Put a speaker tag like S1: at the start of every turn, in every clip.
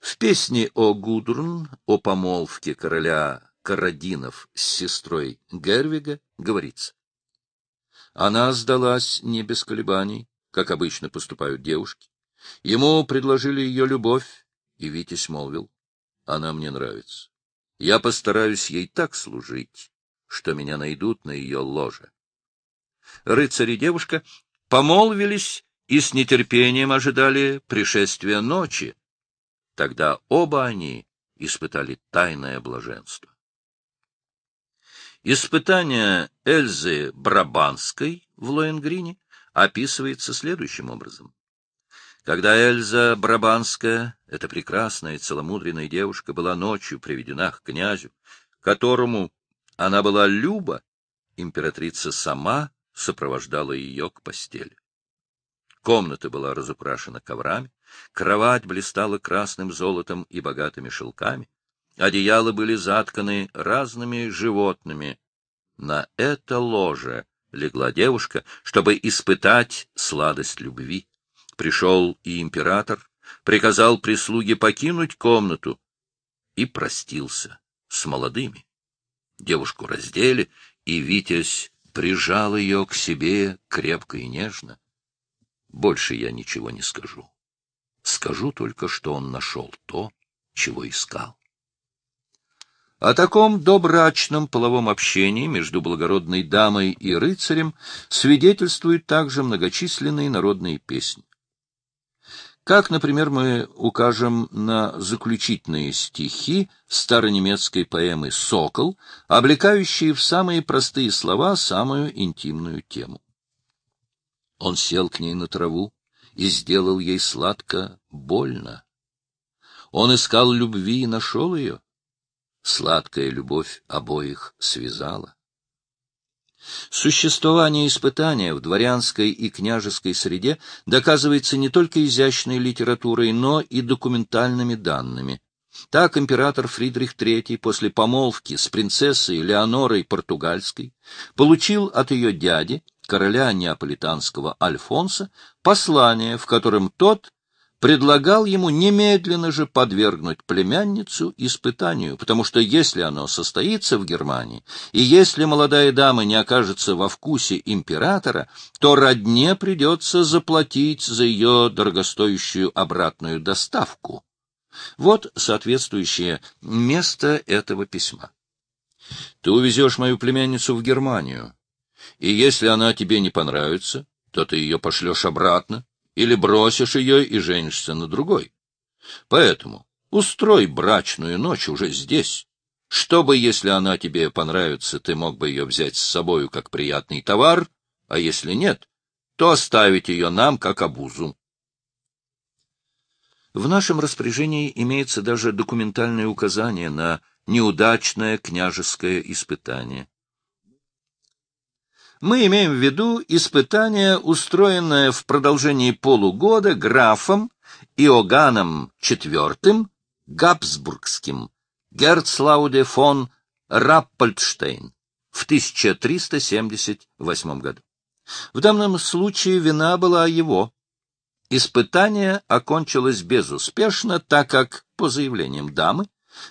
S1: В песне о Гудрун, о помолвке короля Карадинов с сестрой Гервига говорится. Она сдалась не без колебаний, как обычно поступают девушки. Ему предложили ее любовь, и Витязь молвил, она мне нравится. Я постараюсь ей так служить, что меня найдут на ее ложе. Рыцарь и девушка помолвились и с нетерпением ожидали пришествия ночи. Тогда оба они испытали тайное блаженство. Испытание Эльзы Брабанской в Лоенгрине описывается следующим образом. Когда Эльза Брабанская, эта прекрасная и целомудренная девушка, была ночью приведена к князю, которому она была люба, императрица сама сопровождала ее к постели. Комната была разукрашена коврами, кровать блистала красным золотом и богатыми шелками, одеяла были затканы разными животными. На это ложе легла девушка, чтобы испытать сладость любви. Пришел и император, приказал прислуге покинуть комнату и простился с молодыми. Девушку раздели, и Витязь прижал ее к себе крепко и нежно. Больше я ничего не скажу. Скажу только, что он нашел то, чего искал. О таком добрачном половом общении между благородной дамой и рыцарем свидетельствуют также многочисленные народные песни. Как, например, мы укажем на заключительные стихи старонемецкой поэмы «Сокол», облекающие в самые простые слова самую интимную тему. Он сел к ней на траву и сделал ей сладко больно. Он искал любви и нашел ее. Сладкая любовь обоих связала. Существование испытания в дворянской и княжеской среде доказывается не только изящной литературой, но и документальными данными. Так император Фридрих III после помолвки с принцессой Леонорой Португальской получил от ее дяди, короля неаполитанского Альфонса, послание, в котором тот предлагал ему немедленно же подвергнуть племянницу испытанию, потому что если оно состоится в Германии, и если молодая дама не окажется во вкусе императора, то родне придется заплатить за ее дорогостоящую обратную доставку. Вот соответствующее место этого письма. Ты увезешь мою племянницу в Германию, и если она тебе не понравится, то ты ее пошлешь обратно, или бросишь ее и женишься на другой. Поэтому устрой брачную ночь уже здесь, чтобы, если она тебе понравится, ты мог бы ее взять с собою как приятный товар, а если нет, то оставить ее нам как обузу. В нашем распоряжении имеется даже документальное указание на неудачное княжеское испытание мы имеем в виду испытание, устроенное в продолжении полугода графом Иоганном IV Габсбургским Герцлауде фон Раппольдштейн в 1378 году. В данном случае вина была его. Испытание окончилось безуспешно, так как, по заявлениям дамы,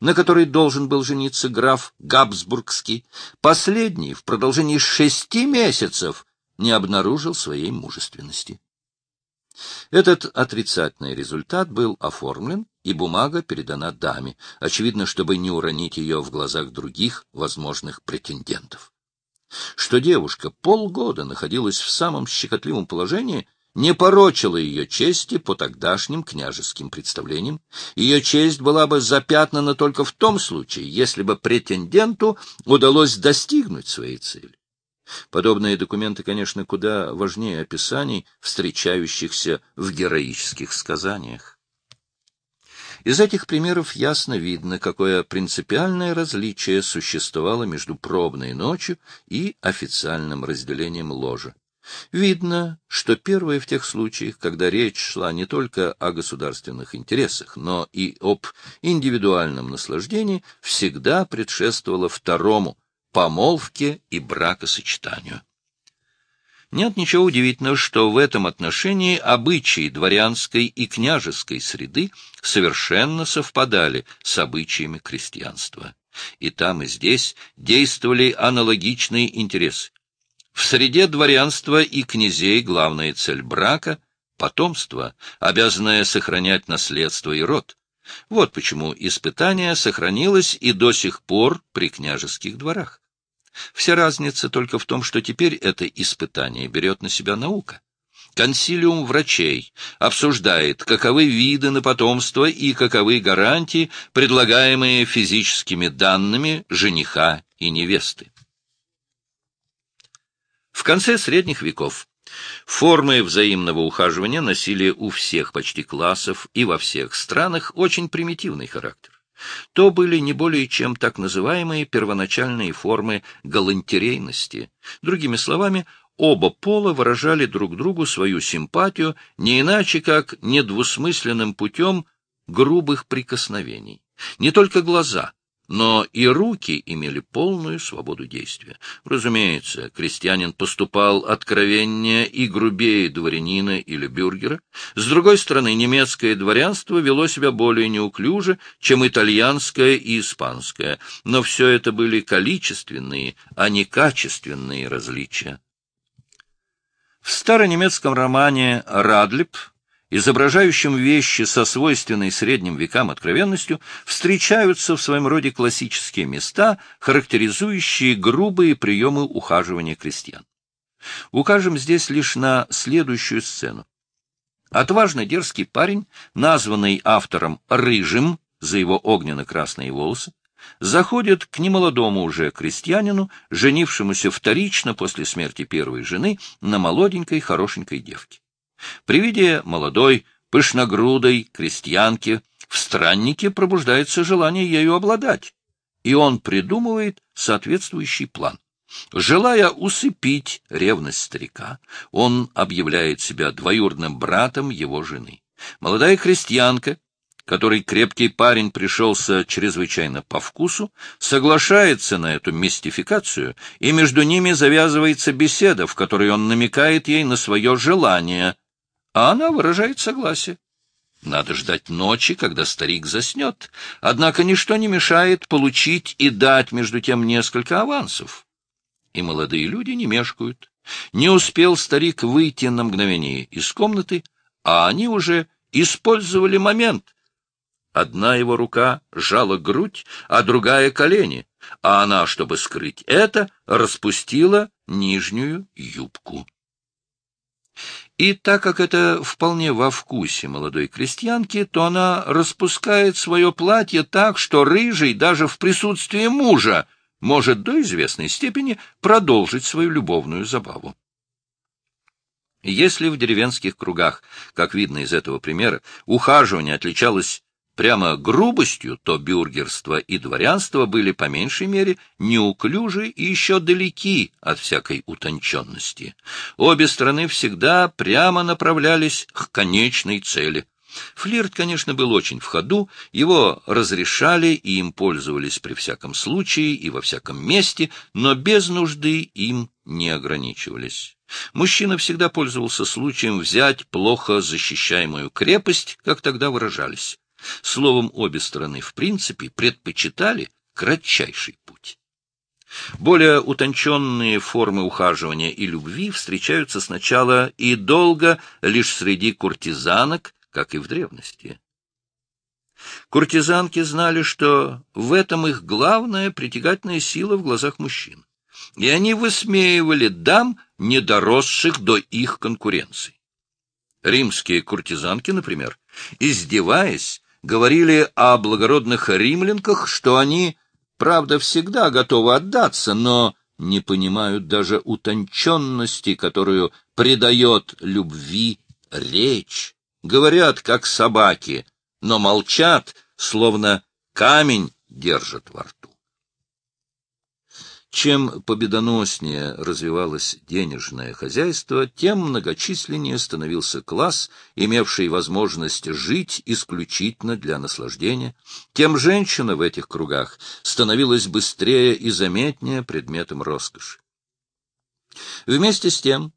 S1: на которой должен был жениться граф Габсбургский, последний в продолжении шести месяцев не обнаружил своей мужественности. Этот отрицательный результат был оформлен, и бумага передана даме, очевидно, чтобы не уронить ее в глазах других возможных претендентов. Что девушка полгода находилась в самом щекотливом положении, не порочила ее чести по тогдашним княжеским представлениям. Ее честь была бы запятнана только в том случае, если бы претенденту удалось достигнуть своей цели. Подобные документы, конечно, куда важнее описаний, встречающихся в героических сказаниях. Из этих примеров ясно видно, какое принципиальное различие существовало между пробной ночью и официальным разделением ложа. Видно, что первое в тех случаях, когда речь шла не только о государственных интересах, но и об индивидуальном наслаждении, всегда предшествовало второму — помолвке и бракосочетанию. Нет ничего удивительного, что в этом отношении обычаи дворянской и княжеской среды совершенно совпадали с обычаями крестьянства. И там, и здесь действовали аналогичные интересы. В среде дворянства и князей главная цель брака — потомство, обязанное сохранять наследство и род. Вот почему испытание сохранилось и до сих пор при княжеских дворах. Вся разница только в том, что теперь это испытание берет на себя наука. Консилиум врачей обсуждает, каковы виды на потомство и каковы гарантии, предлагаемые физическими данными жениха и невесты. В конце средних веков формы взаимного ухаживания носили у всех почти классов и во всех странах очень примитивный характер. То были не более чем так называемые первоначальные формы галантерейности. Другими словами, оба пола выражали друг другу свою симпатию не иначе, как недвусмысленным путем грубых прикосновений. Не только глаза, но и руки имели полную свободу действия. Разумеется, крестьянин поступал откровеннее и грубее дворянина или бюргера. С другой стороны, немецкое дворянство вело себя более неуклюже, чем итальянское и испанское, но все это были количественные, а не качественные различия. В старонемецком романе «Радлип» изображающим вещи со свойственной средним векам откровенностью, встречаются в своем роде классические места, характеризующие грубые приемы ухаживания крестьян. Укажем здесь лишь на следующую сцену. Отважный дерзкий парень, названный автором «рыжим» за его огненно-красные волосы, заходит к немолодому уже крестьянину, женившемуся вторично после смерти первой жены на молоденькой хорошенькой девке. При виде молодой, пышногрудой крестьянки в страннике пробуждается желание ею обладать, и он придумывает соответствующий план. Желая усыпить ревность старика, он объявляет себя двоюродным братом его жены. Молодая крестьянка, которой крепкий парень пришелся чрезвычайно по вкусу, соглашается на эту мистификацию, и между ними завязывается беседа, в которой он намекает ей на свое желание а она выражает согласие. Надо ждать ночи, когда старик заснет. Однако ничто не мешает получить и дать между тем несколько авансов. И молодые люди не мешкают. Не успел старик выйти на мгновение из комнаты, а они уже использовали момент. Одна его рука жала грудь, а другая — колени, а она, чтобы скрыть это, распустила нижнюю юбку. И так как это вполне во вкусе молодой крестьянки, то она распускает свое платье так, что рыжий даже в присутствии мужа может до известной степени продолжить свою любовную забаву. Если в деревенских кругах, как видно из этого примера, ухаживание отличалось прямо грубостью, то бюргерство и дворянство были по меньшей мере неуклюжи и еще далеки от всякой утонченности. Обе страны всегда прямо направлялись к конечной цели. Флирт, конечно, был очень в ходу, его разрешали и им пользовались при всяком случае и во всяком месте, но без нужды им не ограничивались. Мужчина всегда пользовался случаем взять плохо защищаемую крепость, как тогда выражались. Словом, обе стороны в принципе предпочитали кратчайший путь. Более утонченные формы ухаживания и любви встречаются сначала и долго лишь среди куртизанок, как и в древности. Куртизанки знали, что в этом их главная притягательная сила в глазах мужчин, и они высмеивали дам, недоросших до их конкуренции. Римские куртизанки, например, издеваясь, говорили о благородных римлянках, что они, правда, всегда готовы отдаться, но не понимают даже утонченности, которую придает любви речь. Говорят, как собаки, но молчат, словно камень держат во рту. Чем победоноснее развивалось денежное хозяйство, тем многочисленнее становился класс, имевший возможность жить исключительно для наслаждения, тем женщина в этих кругах становилась быстрее и заметнее предметом роскоши. Вместе с тем,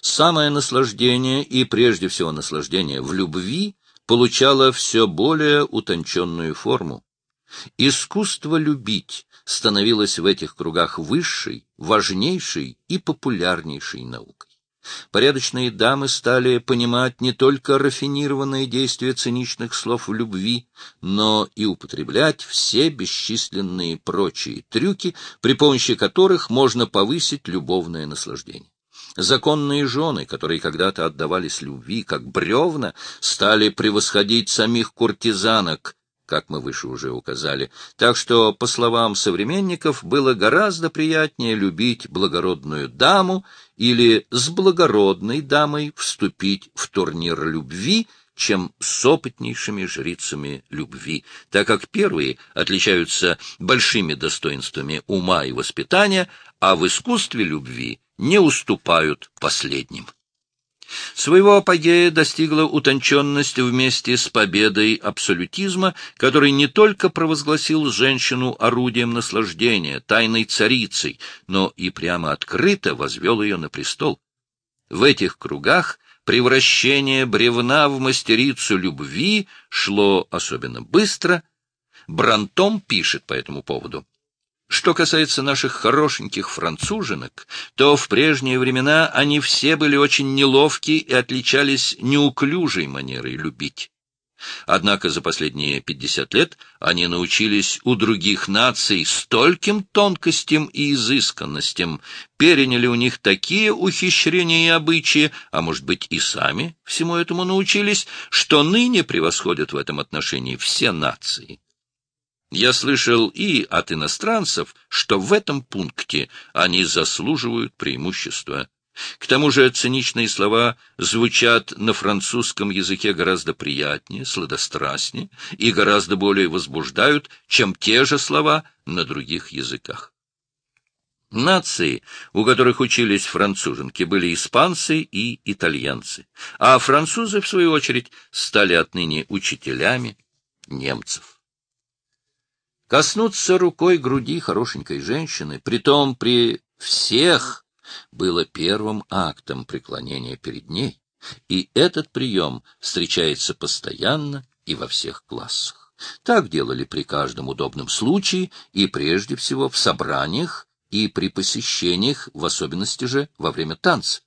S1: Самое наслаждение, и прежде всего наслаждение в любви, получало все более утонченную форму. Искусство любить становилось в этих кругах высшей, важнейшей и популярнейшей наукой. Порядочные дамы стали понимать не только рафинированные действия циничных слов в любви, но и употреблять все бесчисленные прочие трюки, при помощи которых можно повысить любовное наслаждение. Законные жены, которые когда-то отдавались любви, как бревна, стали превосходить самих куртизанок, как мы выше уже указали. Так что, по словам современников, было гораздо приятнее любить благородную даму или с благородной дамой вступить в турнир любви, чем с опытнейшими жрицами любви, так как первые отличаются большими достоинствами ума и воспитания, а в искусстве любви не уступают последним. Своего апогея достигла утонченность вместе с победой абсолютизма, который не только провозгласил женщину орудием наслаждения, тайной царицей, но и прямо открыто возвел ее на престол. В этих кругах превращение бревна в мастерицу любви шло особенно быстро. Брантом пишет по этому поводу. Что касается наших хорошеньких француженок, то в прежние времена они все были очень неловки и отличались неуклюжей манерой любить. Однако за последние пятьдесят лет они научились у других наций стольким тонкостям и изысканностям, переняли у них такие ухищрения и обычаи, а может быть и сами всему этому научились, что ныне превосходят в этом отношении все нации. Я слышал и от иностранцев, что в этом пункте они заслуживают преимущества. К тому же циничные слова звучат на французском языке гораздо приятнее, сладострастнее и гораздо более возбуждают, чем те же слова на других языках. Нации, у которых учились француженки, были испанцы и итальянцы, а французы, в свою очередь, стали отныне учителями немцев. Коснуться рукой груди хорошенькой женщины, притом при всех, было первым актом преклонения перед ней, и этот прием встречается постоянно и во всех классах. Так делали при каждом удобном случае и прежде всего в собраниях и при посещениях, в особенности же во время танца.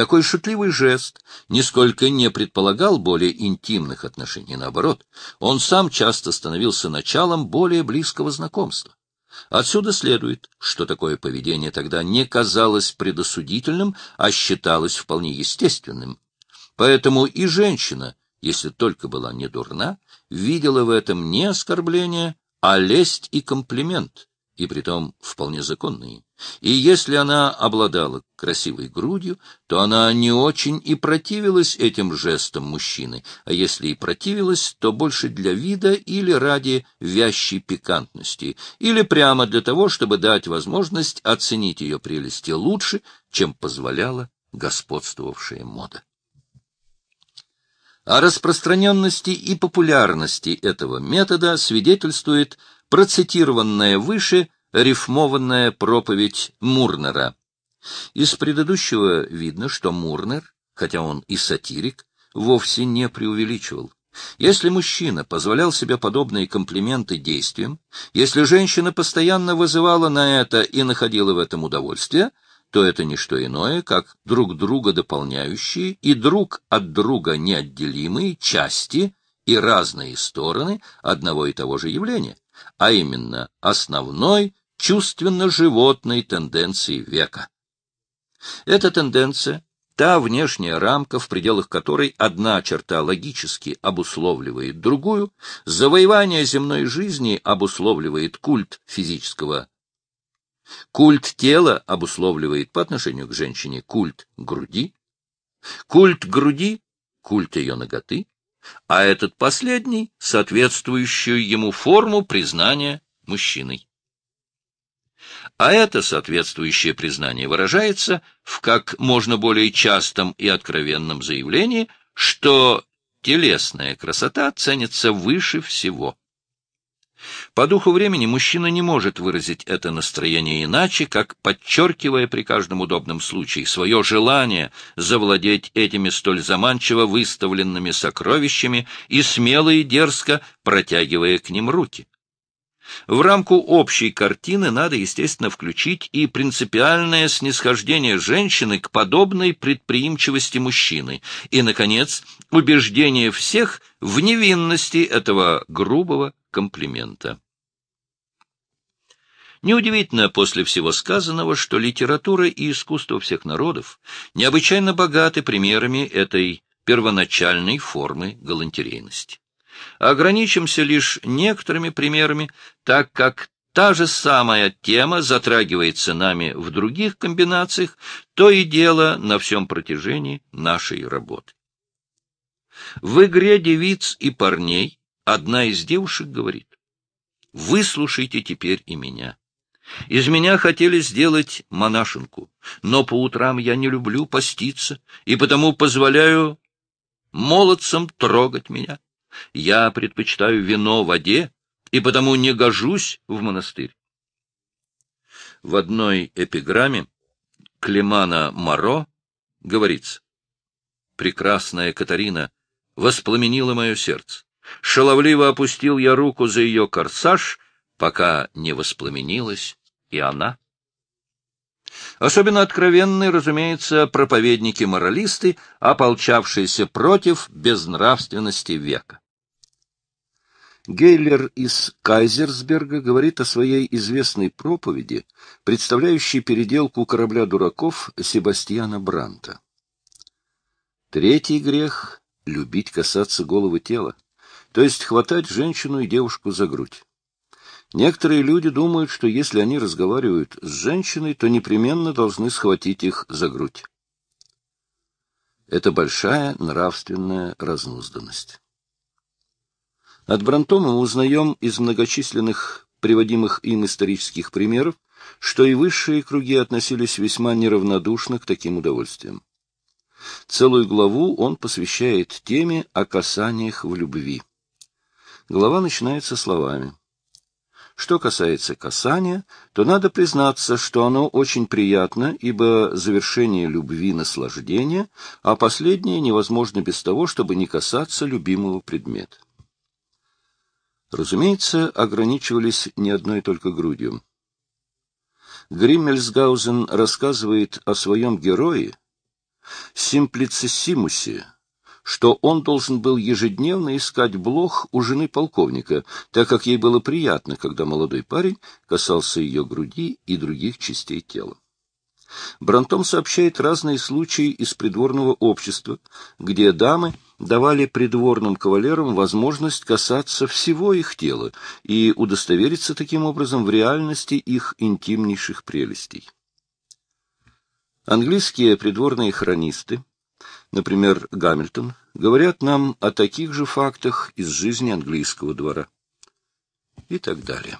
S1: Такой шутливый жест нисколько не предполагал более интимных отношений, наоборот, он сам часто становился началом более близкого знакомства. Отсюда следует, что такое поведение тогда не казалось предосудительным, а считалось вполне естественным. Поэтому и женщина, если только была не дурна, видела в этом не оскорбление, а лесть и комплимент, и притом вполне законные. И если она обладала красивой грудью, то она не очень и противилась этим жестам мужчины, а если и противилась, то больше для вида или ради вящей пикантности, или прямо для того, чтобы дать возможность оценить ее прелести лучше, чем позволяла господствовавшая мода. О распространенности и популярности этого метода свидетельствует процитированное выше – рифмованная проповедь Мурнера. Из предыдущего видно, что Мурнер, хотя он и сатирик, вовсе не преувеличивал. Если мужчина позволял себе подобные комплименты действиям, если женщина постоянно вызывала на это и находила в этом удовольствие, то это не что иное, как друг друга дополняющие и друг от друга неотделимые части и разные стороны одного и того же явления, а именно основной чувственно-животной тенденции века. Эта тенденция — та внешняя рамка, в пределах которой одна черта логически обусловливает другую, завоевание земной жизни обусловливает культ физического. Культ тела обусловливает по отношению к женщине культ груди, культ груди — культ ее ноготы, а этот последний — соответствующую ему форму признания мужчиной а это соответствующее признание выражается в как можно более частом и откровенном заявлении, что телесная красота ценится выше всего. По духу времени мужчина не может выразить это настроение иначе, как подчеркивая при каждом удобном случае свое желание завладеть этими столь заманчиво выставленными сокровищами и смело и дерзко протягивая к ним руки. В рамку общей картины надо, естественно, включить и принципиальное снисхождение женщины к подобной предприимчивости мужчины, и, наконец, убеждение всех в невинности этого грубого комплимента. Неудивительно после всего сказанного, что литература и искусство всех народов необычайно богаты примерами этой первоначальной формы галантерейности. Ограничимся лишь некоторыми примерами, так как та же самая тема затрагивается нами в других комбинациях, то и дело на всем протяжении нашей работы. В игре девиц и парней одна из девушек говорит, «Выслушайте теперь и меня». Из меня хотели сделать монашенку, но по утрам я не люблю поститься, и потому позволяю молодцам трогать меня. Я предпочитаю вино воде, и потому не гожусь в монастырь. В одной эпиграмме Климана Моро говорится «Прекрасная Катарина воспламенила мое сердце. Шаловливо опустил я руку за ее корсаж, пока не воспламенилась и она». Особенно откровенны, разумеется, проповедники-моралисты, ополчавшиеся против безнравственности века. Гейлер из Кайзерсберга говорит о своей известной проповеди, представляющей переделку корабля дураков Себастьяна Бранта. Третий грех — любить касаться головы тела, то есть хватать женщину и девушку за грудь. Некоторые люди думают, что если они разговаривают с женщиной, то непременно должны схватить их за грудь. Это большая нравственная разнузданность. От Брантома мы узнаем из многочисленных приводимых им исторических примеров, что и высшие круги относились весьма неравнодушно к таким удовольствиям. Целую главу он посвящает теме о касаниях в любви. Глава начинается словами что касается касания, то надо признаться, что оно очень приятно, ибо завершение любви — наслаждение, а последнее невозможно без того, чтобы не касаться любимого предмета. Разумеется, ограничивались не одной только грудью. Гриммельсгаузен рассказывает о своем герое, Симплициссимусе, что он должен был ежедневно искать блох у жены полковника, так как ей было приятно, когда молодой парень касался ее груди и других частей тела. Брантом сообщает разные случаи из придворного общества, где дамы давали придворным кавалерам возможность касаться всего их тела и удостовериться таким образом в реальности их интимнейших прелестей. Английские придворные хронисты например, Гамильтон, говорят нам о таких же фактах из жизни английского двора и так далее.